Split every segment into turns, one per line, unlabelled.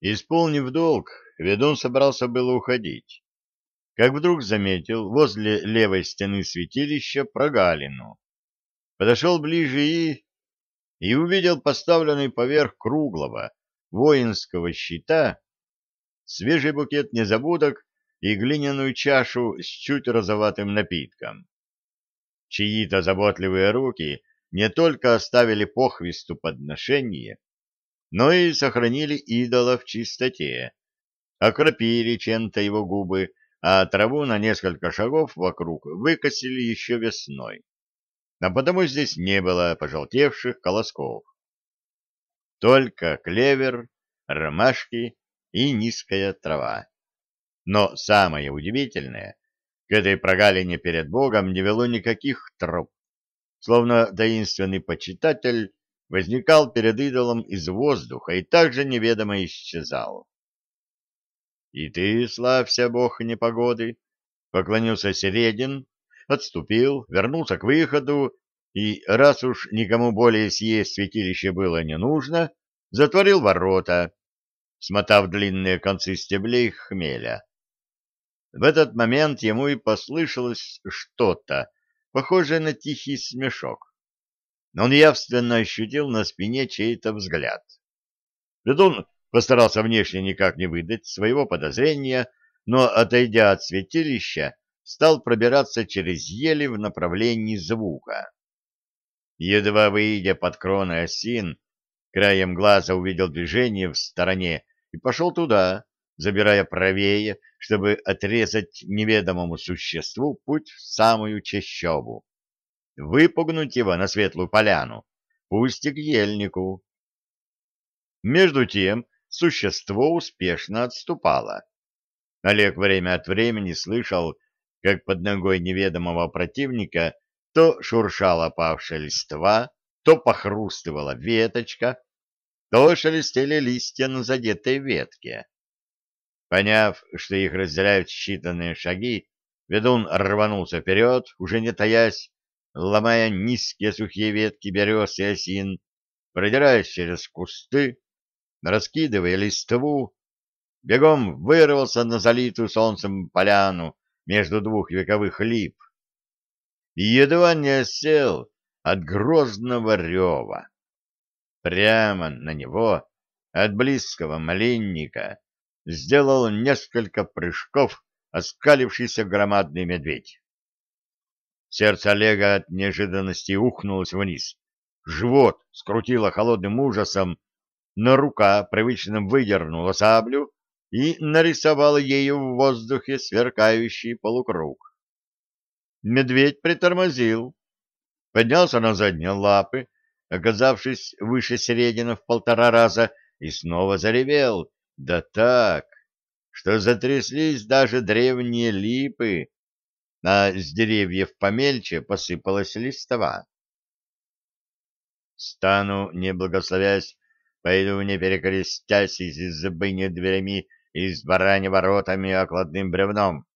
Исполнив долг, ведун собрался было уходить, как вдруг заметил возле левой стены святилища прогалину. Подошел ближе и... и увидел поставленный поверх круглого воинского щита свежий букет незабудок и глиняную чашу с чуть розоватым напитком. Чьи-то заботливые руки не только оставили похвисту подношение, но и сохранили идола в чистоте, окропили чем-то его губы, а траву на несколько шагов вокруг выкосили еще весной. А потому здесь не было пожелтевших колосков. Только клевер, ромашки и низкая трава. Но самое удивительное, к этой прогалине перед Богом не вело никаких троп, словно таинственный почитатель возникал перед идолом из воздуха и также неведомо исчезал. — И ты, славься, бог непогоды! — поклонился Середин, отступил, вернулся к выходу и, раз уж никому более съесть святилище было не нужно, затворил ворота, смотав длинные концы стеблей хмеля. В этот момент ему и послышалось что-то, похожее на тихий смешок он явственно ощутил на спине чей-то взгляд. Ведун постарался внешне никак не выдать своего подозрения, но, отойдя от святилища, стал пробираться через ели в направлении звука. Едва выйдя под кроны осин, краем глаза увидел движение в стороне и пошел туда, забирая правее, чтобы отрезать неведомому существу путь в самую чащобу выпугнуть его на светлую поляну, пусть и к ельнику. Между тем существо успешно отступало. Олег время от времени слышал, как под ногой неведомого противника то шуршала опавшая листва, то похрустывала веточка, то шелестели листья на задетой ветке. Поняв, что их разделяют считанные шаги, ведун рванулся вперед, уже не таясь, ломая низкие сухие ветки берез и осин, продираясь через кусты, раскидывая листву, бегом вырвался на залитую солнцем поляну между двух вековых лип и едва не осел от грозного рева. Прямо на него, от близкого малинника, сделал несколько прыжков оскалившийся громадный медведь. Сердце Олега от неожиданности ухнулось вниз. Живот скрутило холодным ужасом, но рука привычно выдернула саблю и нарисовала ею в воздухе сверкающий полукруг. Медведь притормозил, поднялся на задние лапы, оказавшись выше середины в полтора раза, и снова заревел, да так, что затряслись даже древние липы, а с деревьев помельче посыпалась листва. Стану, не благословясь, пойду не перекрестясь из избыни дверями и с барани воротами окладным бревном.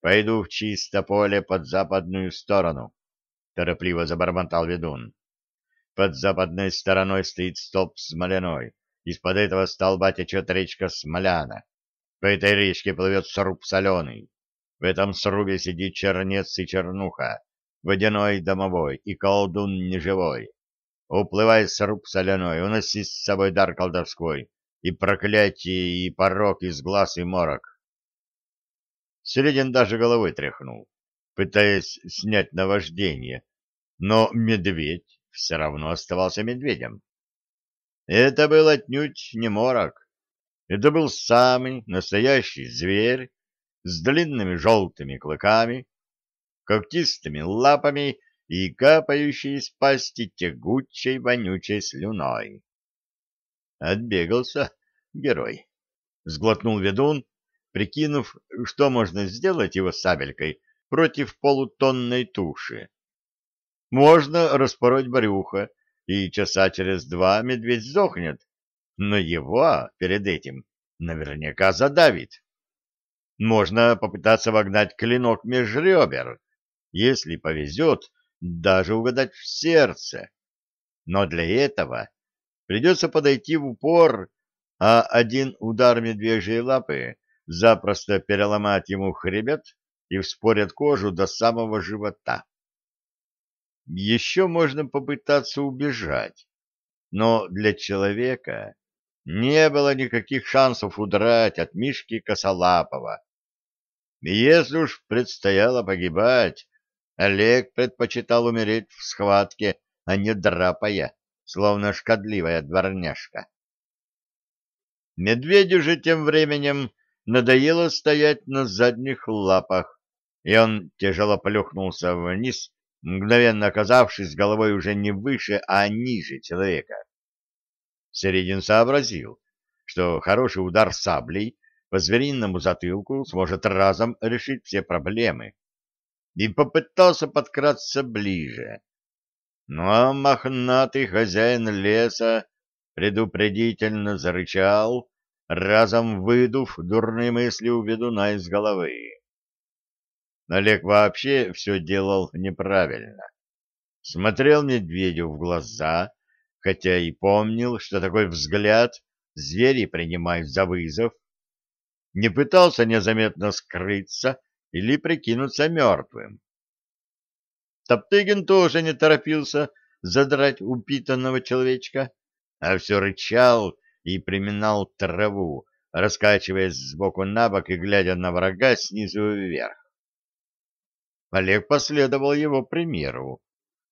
Пойду в чисто поле под западную сторону, — торопливо забормотал ведун. Под западной стороной стоит столб смоляной. Из-под этого столба течет речка Смоляна. По этой речке плывет сруб соленый. В этом срубе сидит чернец и чернуха, водяной домовой и колдун неживой. Уплывай сруб соляной, уноси с собой дар колдовской, и проклятие, и порог из глаз и морок. Середин даже головой тряхнул, пытаясь снять наваждение, но медведь все равно оставался медведем. Это был отнюдь не морок. Это был самый настоящий зверь, с длинными желтыми клыками, когтистыми лапами и капающей из пасти тягучей вонючей слюной. Отбегался герой. Сглотнул ведун, прикинув, что можно сделать его сабелькой против полутонной туши. Можно распороть брюхо, и часа через два медведь сдохнет, но его перед этим наверняка задавит. Можно попытаться вогнать клинок меж ребер, если повезет, даже угадать в сердце. Но для этого придется подойти в упор, а один удар медвежьей лапы запросто переломает ему хребет и вспорят кожу до самого живота. Еще можно попытаться убежать, но для человека не было никаких шансов удрать от Мишки Косолапова. Если уж предстояло погибать, Олег предпочитал умереть в схватке, а не драпая, словно шкодливая дворняжка. Медведю же тем временем надоело стоять на задних лапах, и он тяжело плюхнулся вниз, мгновенно оказавшись головой уже не выше, а ниже человека. Середин сообразил, что хороший удар саблей по звериному затылку сможет разом решить все проблемы, и попытался подкраться ближе. Но мохнатый хозяин леса предупредительно зарычал, разом выдув дурные мысли у ведуна из головы. Олег вообще все делал неправильно. Смотрел медведю в глаза, хотя и помнил, что такой взгляд звери принимают за вызов, не пытался незаметно скрыться или прикинуться мертвым. Топтыгин тоже не торопился задрать упитанного человечка, а все рычал и приминал траву, раскачиваясь сбоку на бок и глядя на врага снизу вверх. Олег последовал его примеру.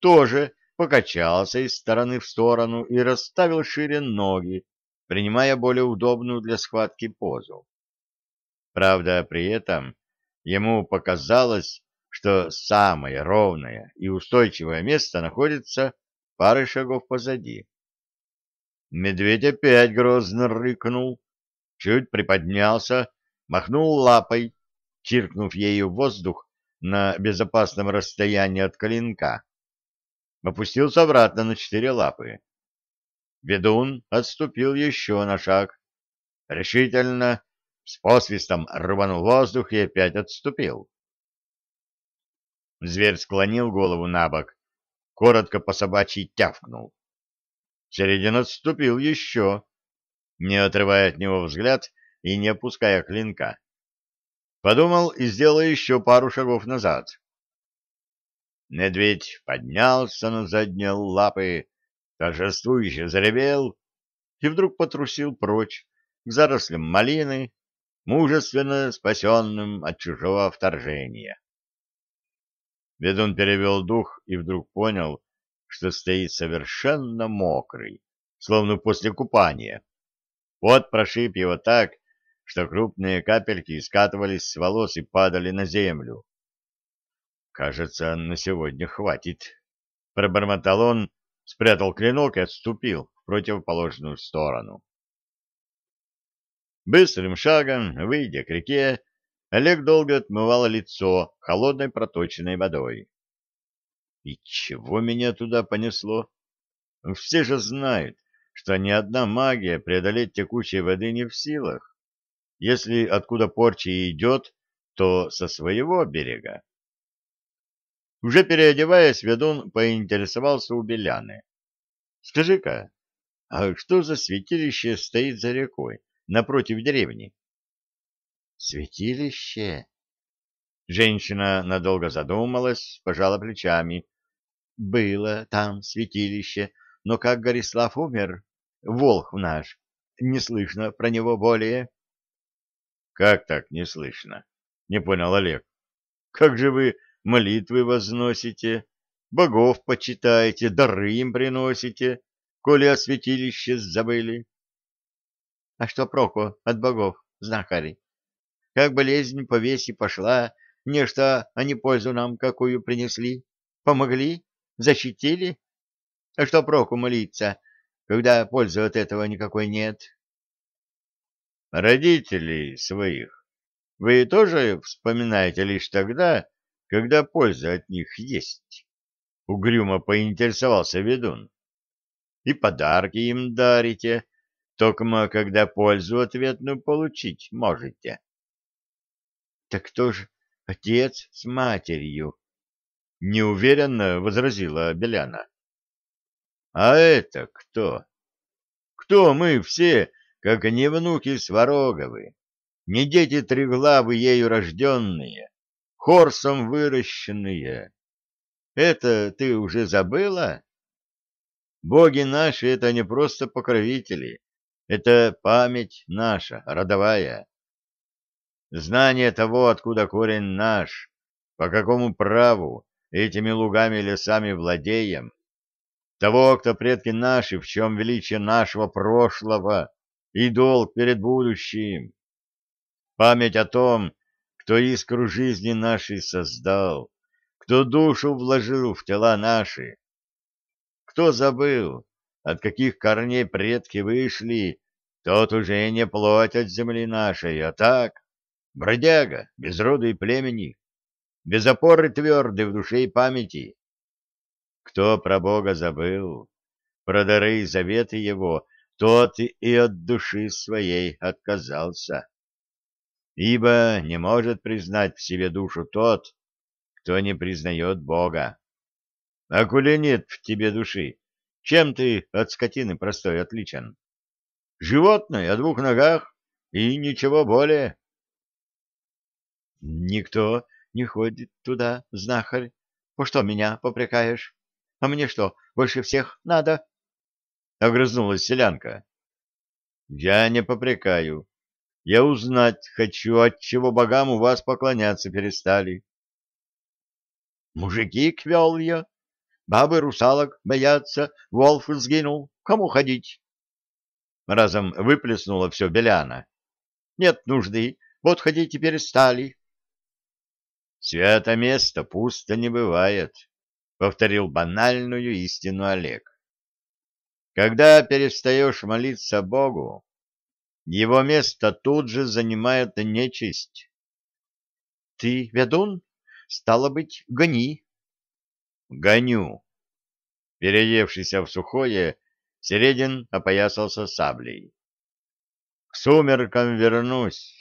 Тоже покачался из стороны в сторону и расставил шире ноги, принимая более удобную для схватки позу. Правда, при этом ему показалось, что самое ровное и устойчивое место находится пары шагов позади. Медведь опять грозно рыкнул, чуть приподнялся, махнул лапой, чиркнув ею воздух на безопасном расстоянии от клинка, опустился обратно на четыре лапы. Ведун отступил еще на шаг, решительно, с посвистом рванул воздух и опять отступил. Зверь склонил голову на бок, коротко по собачьи тявкнул. Середин отступил еще, не отрывая от него взгляд и не опуская клинка. Подумал и сделал еще пару шагов назад. Медведь поднялся на задние лапы, торжествующе заревел и вдруг потрусил прочь к зарослям малины, мужественно спасенным от чужого вторжения. Ведун перевел дух и вдруг понял, что стоит совершенно мокрый, словно после купания. Пот прошиб его так, что крупные капельки скатывались с волос и падали на землю. Кажется, на сегодня хватит. Пробормотал он, спрятал клинок и отступил в противоположную сторону. Быстрым шагом, выйдя к реке, Олег долго отмывал лицо холодной проточной водой. И чего меня туда понесло? Все же знают, что ни одна магия преодолеть текучей воды не в силах. Если откуда порча идет, то со своего берега. Уже переодеваясь, ведун поинтересовался у Беляны. — Скажи-ка, а что за святилище стоит за рекой, напротив деревни? — Святилище? Женщина надолго задумалась, пожала плечами. — Было там святилище, но как Горислав умер, волх наш, не слышно про него более. — Как так не слышно? — не понял Олег. — Как же вы молитвы возносите, богов почитаете, дары им приносите, коли о святилище забыли. А что проку от богов, знахари? Как болезнь по весе пошла, нечто они пользу нам какую принесли, помогли, защитили? А что проку молиться, когда пользы от этого никакой нет? Родителей своих вы тоже вспоминаете лишь тогда, когда польза от них есть? — угрюмо поинтересовался ведун. — И подарки им дарите, только когда пользу ответную получить можете. — Так кто же отец с матерью? — неуверенно возразила Беляна. — А это кто? Кто мы все как не внуки Свароговы, не дети Триглавы ею рожденные, хорсом выращенные. Это ты уже забыла? Боги наши — это не просто покровители, это память наша, родовая. Знание того, откуда корень наш, по какому праву этими лугами и лесами владеем, того, кто предки наши, в чем величие нашего прошлого и долг перед будущим. Память о том, кто искру жизни нашей создал, кто душу вложил в тела наши. Кто забыл, от каких корней предки вышли, тот уже не плоть от земли нашей, а так, бродяга, без рода и племени, без опоры твердой в душе и памяти. Кто про Бога забыл, про дары и заветы его, тот и от души своей отказался. Ибо не может признать в себе душу тот, кто не признает Бога. А коли нет в тебе души, чем ты от скотины простой отличен? Животное о двух ногах и ничего более. Никто не ходит туда, знахарь. По что меня попрекаешь? А мне что, больше всех надо? Огрызнулась селянка. Я не попрекаю. Я узнать хочу, от чего богам у вас поклоняться перестали. Мужики квел бабы русалок боятся, волф сгинул, кому ходить? Разом выплеснула все Беляна. Нет нужды, вот ходить перестали. Свято место пусто не бывает. — повторил банальную истину Олег. «Когда перестаешь молиться Богу, его место тут же занимает нечисть». «Ты ведун? Стало быть, гони». «Гоню». Переевшийся в сухое, Середин опоясался саблей. «К сумеркам вернусь.